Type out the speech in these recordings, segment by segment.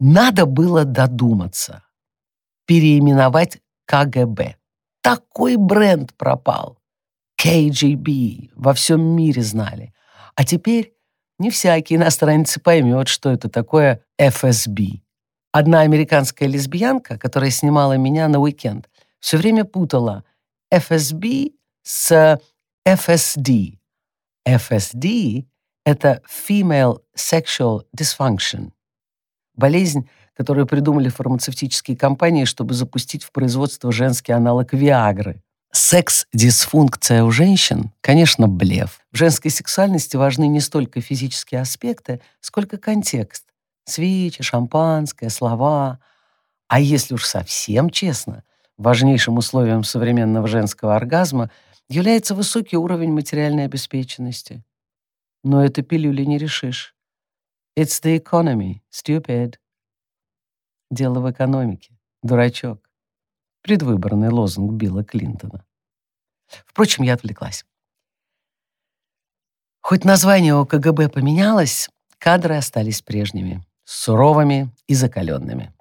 Надо было додуматься. Переименовать КГБ. Такой бренд пропал. KGB во всем мире знали. А теперь не всякий иностранец поймет, что это такое FSB. Одна американская лесбиянка, которая снимала меня на уикенд, все время путала FSB с FSD. FSD — это Female Sexual Dysfunction. Болезнь, которую придумали фармацевтические компании, чтобы запустить в производство женский аналог Виагры. Секс-дисфункция у женщин, конечно, блеф. В женской сексуальности важны не столько физические аспекты, сколько контекст. Свечи, шампанское, слова. А если уж совсем честно, важнейшим условием современного женского оргазма является высокий уровень материальной обеспеченности. Но это пилюли не решишь. It's the economy, stupid. Дело в экономике, дурачок. Предвыборный лозунг Билла Клинтона. Впрочем, я отвлеклась. Хоть название у КГБ поменялось, кадры остались прежними, суровыми и закаленными.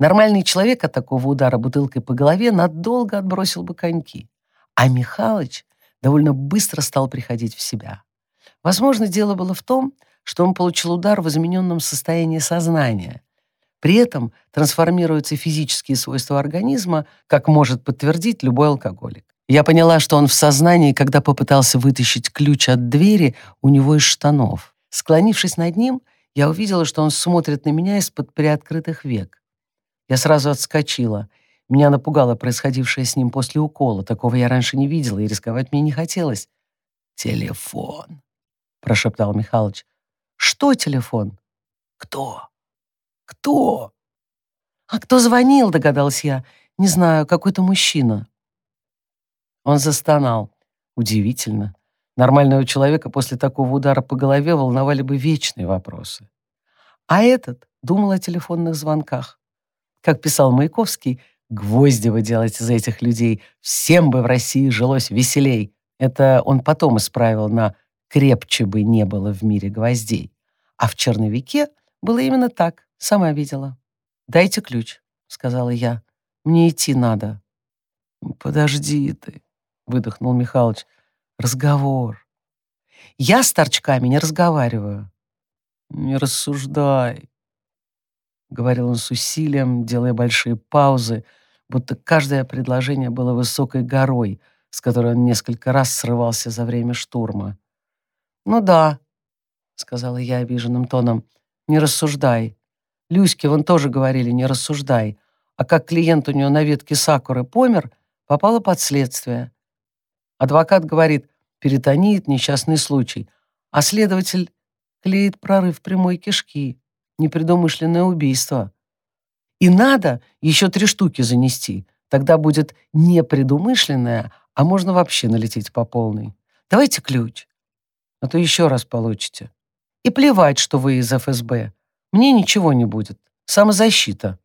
Нормальный человек от такого удара бутылкой по голове надолго отбросил бы коньки, а Михалыч довольно быстро стал приходить в себя. Возможно, дело было в том, что он получил удар в измененном состоянии сознания. При этом трансформируются физические свойства организма, как может подтвердить любой алкоголик. Я поняла, что он в сознании, когда попытался вытащить ключ от двери у него из штанов. Склонившись над ним, я увидела, что он смотрит на меня из-под приоткрытых век. Я сразу отскочила. Меня напугало происходившее с ним после укола. Такого я раньше не видела, и рисковать мне не хотелось. «Телефон», — прошептал Михалыч. «Что телефон?» «Кто? Кто?» «А кто звонил?» — догадалась я. «Не знаю, какой-то мужчина». Он застонал. Удивительно. Нормального человека после такого удара по голове волновали бы вечные вопросы. А этот думал о телефонных звонках. Как писал Маяковский, гвозди вы делаете из этих людей, всем бы в России жилось веселей. Это он потом исправил на «крепче бы не было в мире гвоздей». А в черновике было именно так, сама видела. «Дайте ключ», — сказала я. «Мне идти надо». «Подожди ты», — выдохнул Михалыч. «Разговор». «Я с торчками не разговариваю». «Не рассуждай», — говорил он с усилием, делая большие паузы, будто каждое предложение было высокой горой, с которой он несколько раз срывался за время штурма. «Ну да», — сказала я обиженным тоном, — «не рассуждай. Люське вон тоже говорили, не рассуждай. А как клиент у нее на ветке сакуры помер, попала под следствие. Адвокат говорит, перитонит, несчастный случай, а следователь клеит прорыв прямой кишки, непредумышленное убийство. И надо еще три штуки занести, тогда будет непредумышленное, а можно вообще налететь по полной. Давайте ключ, а то еще раз получите. И плевать, что вы из ФСБ. Мне ничего не будет. Самозащита.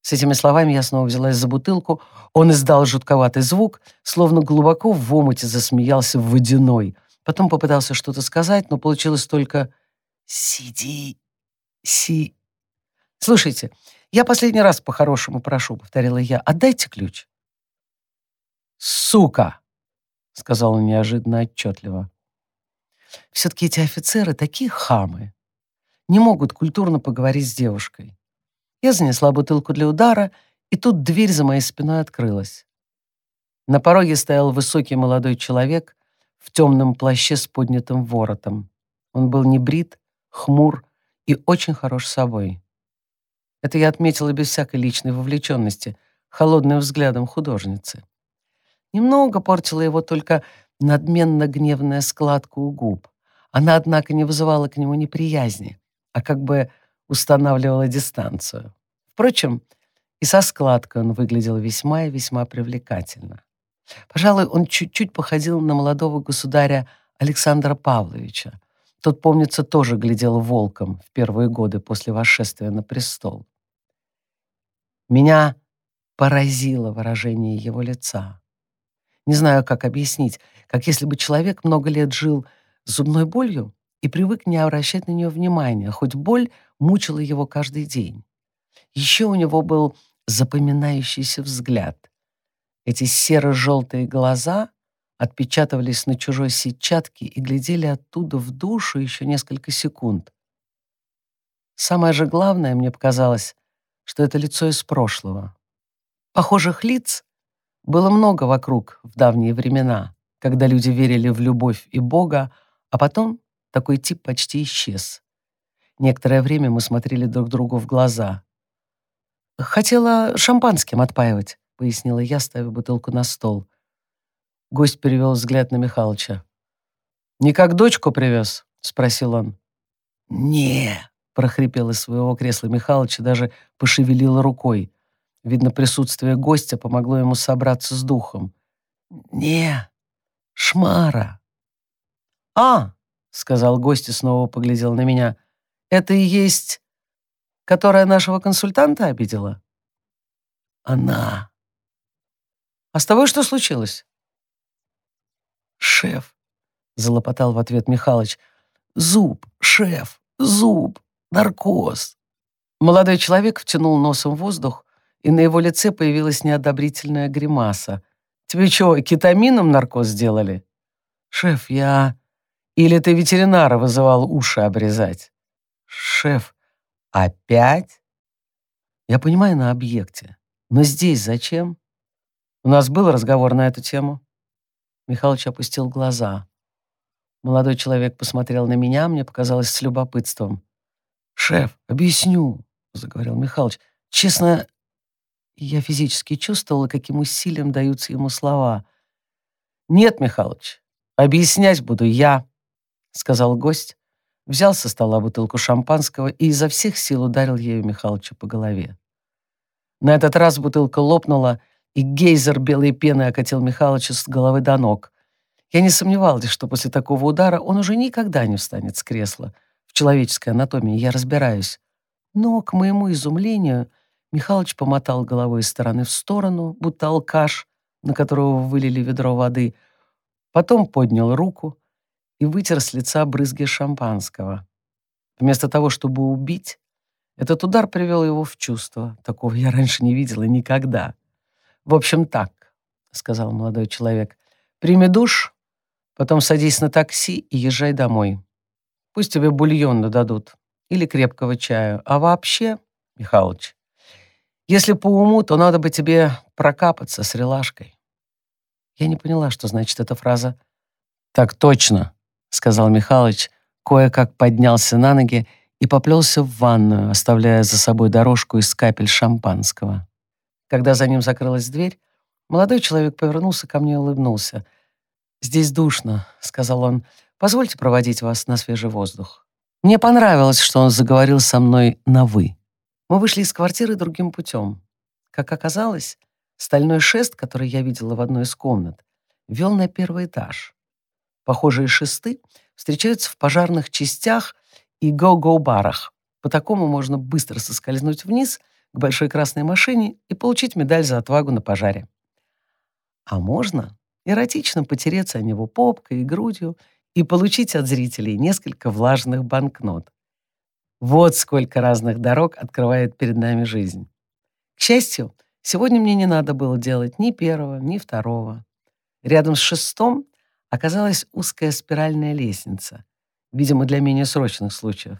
С этими словами я снова взялась за бутылку. Он издал жутковатый звук, словно глубоко в омуте засмеялся в водяной. Потом попытался что-то сказать, но получилось только «Сиди, си...» «Слушайте, я последний раз по-хорошему прошу», — повторила я. «Отдайте ключ». «Сука!» — сказал он неожиданно отчетливо. Все-таки эти офицеры такие хамы. Не могут культурно поговорить с девушкой. Я занесла бутылку для удара, и тут дверь за моей спиной открылась. На пороге стоял высокий молодой человек в темном плаще с поднятым воротом. Он был небрит, хмур и очень хорош собой. Это я отметила без всякой личной вовлеченности, холодным взглядом художницы. Немного портила его только надменно гневная складка у губ. Она, однако, не вызывала к нему неприязни, а как бы устанавливала дистанцию. Впрочем, и со складкой он выглядел весьма и весьма привлекательно. Пожалуй, он чуть-чуть походил на молодого государя Александра Павловича. Тот, помнится, тоже глядел волком в первые годы после восшествия на престол. Меня поразило выражение его лица. Не знаю, как объяснить, как если бы человек много лет жил с зубной болью и привык не обращать на нее внимания, хоть боль мучила его каждый день. Еще у него был запоминающийся взгляд. Эти серо-желтые глаза отпечатывались на чужой сетчатке и глядели оттуда в душу еще несколько секунд. Самое же главное, мне показалось, что это лицо из прошлого. Похожих лиц было много вокруг в давние времена, когда люди верили в любовь и Бога, а потом такой тип почти исчез. Некоторое время мы смотрели друг другу в глаза. «Хотела шампанским отпаивать», — пояснила я, ставя бутылку на стол. Гость перевел взгляд на Михалыча. «Не как дочку привез?» — спросил он. «Не», — прохрипел из своего кресла Михалыч и даже пошевелил рукой. Видно, присутствие гостя помогло ему собраться с духом. «Не, шмара». «А!» — сказал гость и снова поглядел на меня. «Это и есть, которая нашего консультанта обидела?» «Она». «А с тобой что случилось?» «Шеф», — залопотал в ответ Михалыч. «Зуб, шеф, зуб, наркоз». Молодой человек втянул носом воздух, и на его лице появилась неодобрительная гримаса. «Тебе что, кетамином наркоз сделали?» «Шеф, я...» «Или ты ветеринара вызывал уши обрезать?» «Шеф, опять?» «Я понимаю, на объекте. Но здесь зачем?» «У нас был разговор на эту тему». Михалыч опустил глаза. Молодой человек посмотрел на меня, мне показалось с любопытством. «Шеф, объясню», — заговорил Михалыч. «Честно, я физически чувствовала, каким усилием даются ему слова. «Нет, Михалыч, объяснять буду я», — сказал гость, взял со стола бутылку шампанского и изо всех сил ударил ею Михалыча по голове. На этот раз бутылка лопнула, и гейзер белой пены окатил Михалыча с головы до ног. Я не сомневалась, что после такого удара он уже никогда не встанет с кресла. В человеческой анатомии я разбираюсь. Но, к моему изумлению, Михалыч помотал головой из стороны в сторону, будто алкаш, на которого вылили ведро воды, потом поднял руку и вытер с лица брызги шампанского. Вместо того, чтобы убить, этот удар привел его в чувство. Такого я раньше не видела никогда. «В общем, так», — сказал молодой человек. «Прими душ, потом садись на такси и езжай домой. Пусть тебе бульон дадут или крепкого чаю. А вообще, Михалыч, если по уму, то надо бы тебе прокапаться с релашкой». Я не поняла, что значит эта фраза. «Так точно», — сказал Михалыч, кое-как поднялся на ноги и поплелся в ванную, оставляя за собой дорожку из капель шампанского. Когда за ним закрылась дверь, молодой человек повернулся ко мне и улыбнулся. «Здесь душно», — сказал он. «Позвольте проводить вас на свежий воздух». Мне понравилось, что он заговорил со мной на «вы». Мы вышли из квартиры другим путем. Как оказалось, стальной шест, который я видела в одной из комнат, вел на первый этаж. Похожие шесты встречаются в пожарных частях и го-го-барах. По такому можно быстро соскользнуть вниз — к большой красной машине и получить медаль за отвагу на пожаре. А можно эротично потереться о него попкой и грудью и получить от зрителей несколько влажных банкнот. Вот сколько разных дорог открывает перед нами жизнь. К счастью, сегодня мне не надо было делать ни первого, ни второго. Рядом с шестом оказалась узкая спиральная лестница, видимо, для менее срочных случаев.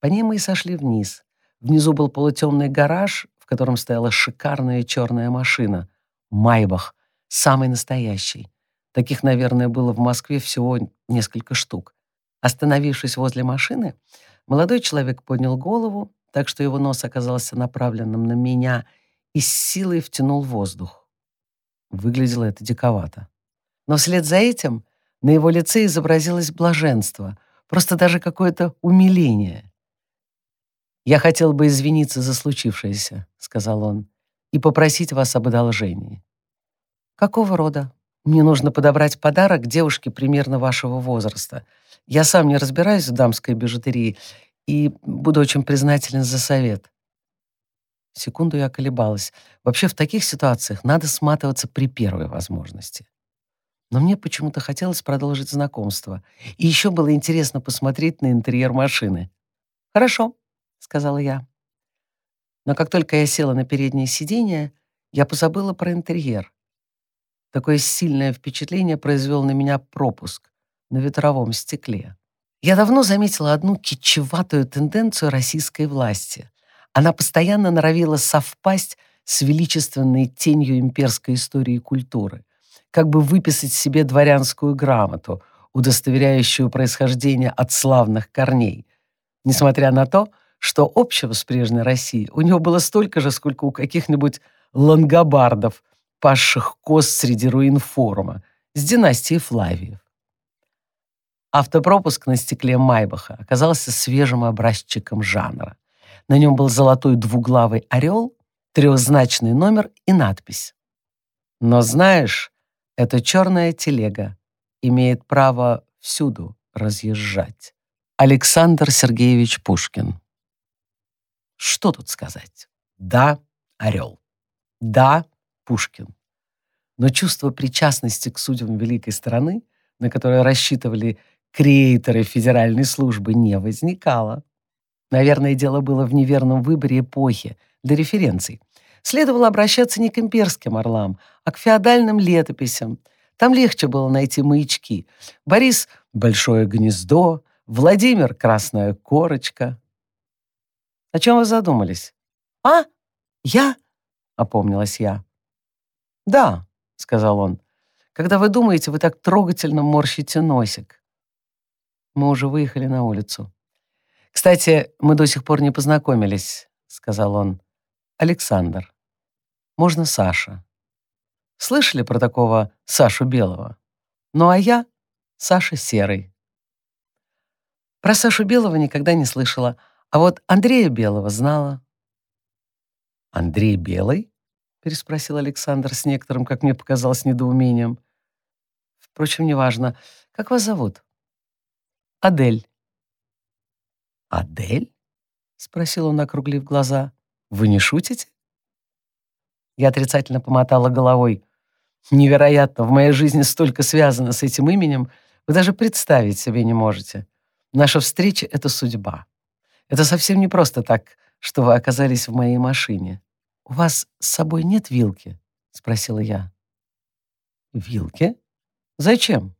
По ней мы и сошли вниз, Внизу был полутемный гараж, в котором стояла шикарная черная машина. Майбах. Самый настоящий. Таких, наверное, было в Москве всего несколько штук. Остановившись возле машины, молодой человек поднял голову, так что его нос оказался направленным на меня и с силой втянул воздух. Выглядело это диковато. Но вслед за этим на его лице изобразилось блаженство, просто даже какое-то умиление. «Я хотел бы извиниться за случившееся», — сказал он, «и попросить вас об одолжении». «Какого рода?» «Мне нужно подобрать подарок девушке примерно вашего возраста. Я сам не разбираюсь в дамской бижутерии и буду очень признателен за совет». Секунду я колебалась. Вообще в таких ситуациях надо сматываться при первой возможности. Но мне почему-то хотелось продолжить знакомство. И еще было интересно посмотреть на интерьер машины. «Хорошо», сказала я. Но как только я села на переднее сиденье, я позабыла про интерьер. Такое сильное впечатление произвел на меня пропуск на ветровом стекле. Я давно заметила одну кичеватую тенденцию российской власти. Она постоянно норовила совпасть с величественной тенью имперской истории и культуры, как бы выписать себе дворянскую грамоту, удостоверяющую происхождение от славных корней, несмотря на то, что общего с прежней Россией у него было столько же, сколько у каких-нибудь лангобардов, пасших коз среди руин форума, с династии Флавиев. Автопропуск на стекле Майбаха оказался свежим образчиком жанра. На нем был золотой двуглавый орел, трехзначный номер и надпись. Но знаешь, эта черная телега имеет право всюду разъезжать. Александр Сергеевич Пушкин. Что тут сказать? Да, орел. Да, Пушкин. Но чувство причастности к судьям великой страны, на которое рассчитывали креаторы федеральной службы, не возникало. Наверное, дело было в неверном выборе эпохи для референций. Следовало обращаться не к имперским орлам, а к феодальным летописям. Там легче было найти маячки. Борис — большое гнездо, Владимир — красная корочка. О чем вы задумались? А? Я? — опомнилась я. «Да», — сказал он, — «когда вы думаете, вы так трогательно морщите носик». Мы уже выехали на улицу. «Кстати, мы до сих пор не познакомились», — сказал он. «Александр. Можно Саша. Слышали про такого Сашу Белого? Ну а я Саша Серый». Про Сашу Белого никогда не слышала, а вот Андрея Белого знала. «Андрей Белый?» Переспросил Александр с некоторым, как мне показалось, недоумением. Впрочем, неважно. Как вас зовут? Адель. Адель? спросил он, округлив глаза. Вы не шутите? Я отрицательно помотала головой. Невероятно, в моей жизни столько связано с этим именем, вы даже представить себе не можете. Наша встреча — это судьба. Это совсем не просто так, что вы оказались в моей машине. «У вас с собой нет вилки?» — спросила я. «Вилки? Зачем?»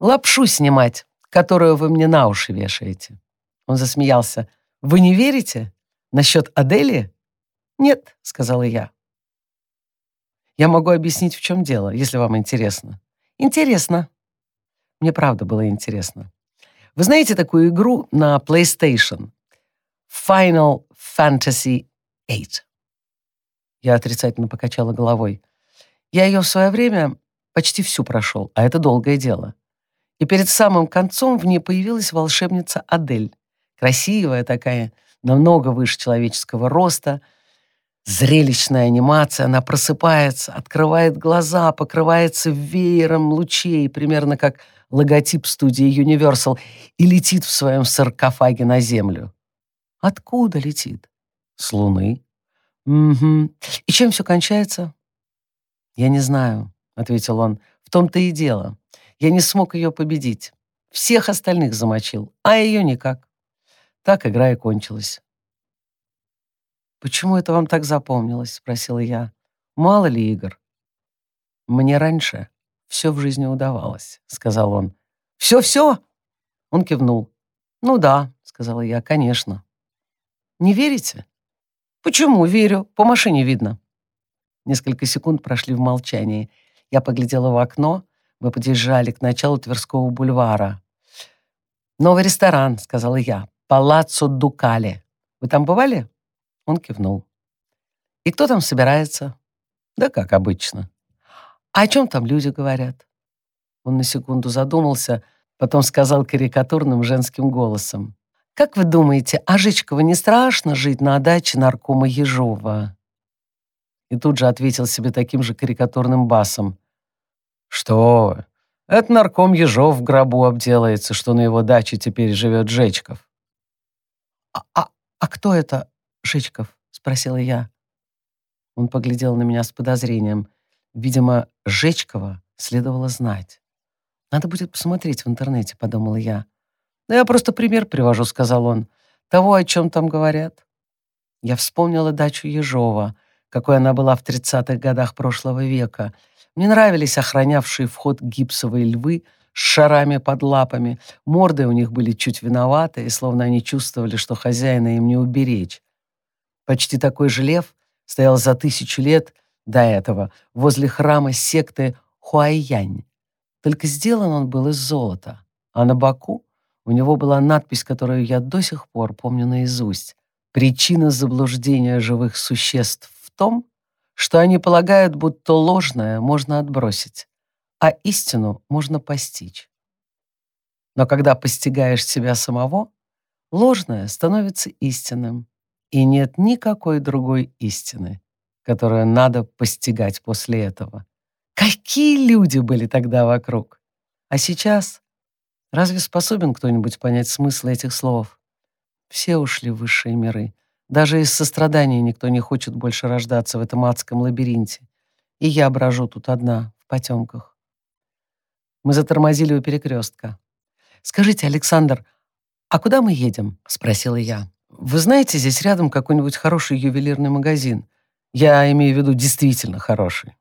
«Лапшу снимать, которую вы мне на уши вешаете». Он засмеялся. «Вы не верите? Насчет Адели?» «Нет», — сказала я. «Я могу объяснить, в чем дело, если вам интересно». «Интересно». Мне правда было интересно. Вы знаете такую игру на PlayStation? Final Fantasy VIII. Я отрицательно покачала головой. Я ее в свое время почти всю прошел, а это долгое дело. И перед самым концом в ней появилась волшебница Адель. Красивая такая, намного выше человеческого роста. Зрелищная анимация, она просыпается, открывает глаза, покрывается веером лучей, примерно как логотип студии Universal, и летит в своем саркофаге на землю. Откуда летит? С Луны. «Угу. И чем все кончается?» «Я не знаю», — ответил он. «В том-то и дело. Я не смог ее победить. Всех остальных замочил, а ее никак. Так игра и кончилась». «Почему это вам так запомнилось?» — спросила я. «Мало ли игр?» «Мне раньше все в жизни удавалось», — сказал он. «Все-все?» Он кивнул. «Ну да», — сказала я, — «конечно». «Не верите?» «Почему? Верю. По машине видно». Несколько секунд прошли в молчании. Я поглядела в окно. Мы подъезжали к началу Тверского бульвара. «Новый ресторан», — сказала я. «Палаццо Дукале. Вы там бывали?» Он кивнул. «И кто там собирается?» «Да как обычно». «А о чем там люди говорят?» Он на секунду задумался, потом сказал карикатурным женским голосом. Как вы думаете, а не страшно жить на даче наркома Ежова?» И тут же ответил себе таким же карикатурным басом. «Что? Это нарком Ежов в гробу обделается, что на его даче теперь живет Жечков». «А, а, а кто это Жечков?» — спросила я. Он поглядел на меня с подозрением. Видимо, Жечкова следовало знать. «Надо будет посмотреть в интернете», — подумала я. «Да я просто пример привожу», — сказал он. того, о чем там говорят. Я вспомнила дачу Ежова, какой она была в 30-х годах прошлого века. Мне нравились охранявшие вход гипсовые львы с шарами под лапами. Морды у них были чуть виноватые, словно они чувствовали, что хозяина им не уберечь. Почти такой же лев стоял за тысячу лет до этого возле храма секты Хуайянь. Только сделан он был из золота, а на боку у него была надпись, которую я до сих пор помню наизусть. Причина заблуждения живых существ в том, что они полагают, будто ложное можно отбросить, а истину можно постичь. Но когда постигаешь себя самого, ложное становится истинным, и нет никакой другой истины, которую надо постигать после этого. Какие люди были тогда вокруг! А сейчас разве способен кто-нибудь понять смысл этих слов? Все ушли в высшие миры. Даже из сострадания никто не хочет больше рождаться в этом адском лабиринте. И я брожу тут одна, в потемках. Мы затормозили у перекрестка. «Скажите, Александр, а куда мы едем?» — спросила я. «Вы знаете, здесь рядом какой-нибудь хороший ювелирный магазин. Я имею в виду действительно хороший».